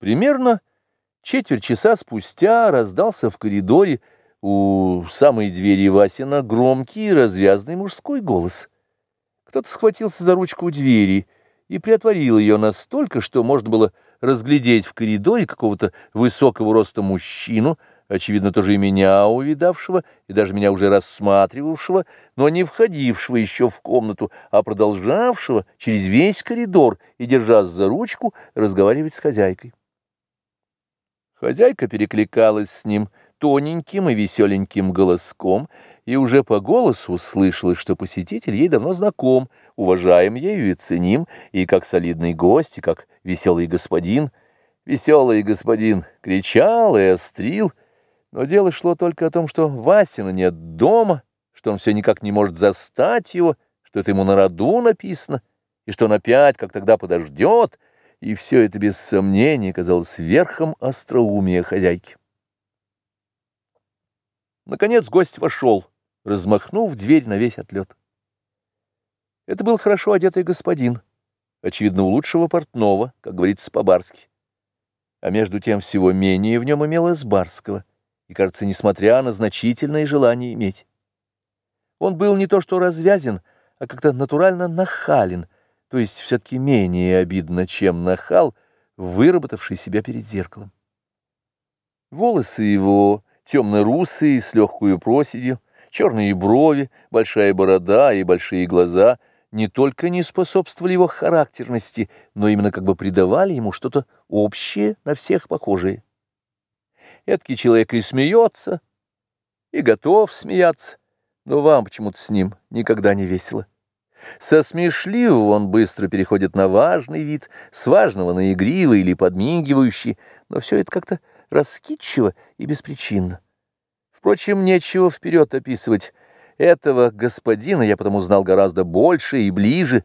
Примерно четверть часа спустя раздался в коридоре у самой двери Васина громкий развязный мужской голос. Кто-то схватился за ручку двери и приотворил ее настолько, что можно было разглядеть в коридоре какого-то высокого роста мужчину, очевидно, тоже и меня увидавшего, и даже меня уже рассматривавшего, но не входившего еще в комнату, а продолжавшего через весь коридор и, держась за ручку, разговаривать с хозяйкой. Хозяйка перекликалась с ним тоненьким и веселеньким голоском, и уже по голосу слышалось, что посетитель ей давно знаком, уважаем ею и ценим, и как солидный гость, и как веселый господин. Веселый господин кричал и острил, но дело шло только о том, что Васина нет дома, что он все никак не может застать его, что это ему на роду написано, и что он опять, как тогда, подождет, и все это без сомнения казалось верхом остроумия хозяйки. Наконец гость вошел, размахнув дверь на весь отлет. Это был хорошо одетый господин, очевидно, у лучшего портного, как говорится по-барски. А между тем всего менее в нем имелось барского и, кажется, несмотря на значительное желание иметь. Он был не то что развязен, а как-то натурально нахален, то есть все-таки менее обидно, чем нахал, выработавший себя перед зеркалом. Волосы его темно-русые, с легкую проседью, черные брови, большая борода и большие глаза не только не способствовали его характерности, но именно как бы придавали ему что-то общее, на всех похожее. Эдакий человек и смеется, и готов смеяться, но вам почему-то с ним никогда не весело. Со смешливого он быстро переходит на важный вид, с важного на игривый или подмигивающий, но все это как-то раскидчиво и беспричинно. Впрочем, нечего вперед описывать. Этого господина я потому знал гораздо больше и ближе,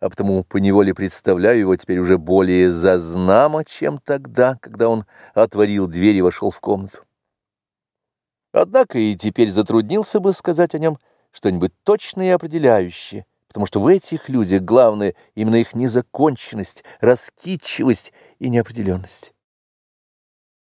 а потому поневоле представляю его теперь уже более зазнамо, чем тогда, когда он отворил дверь и вошел в комнату. Однако и теперь затруднился бы сказать о нем что-нибудь точное и определяющее, потому что в этих людях главное именно их незаконченность, раскидчивость и неопределенность.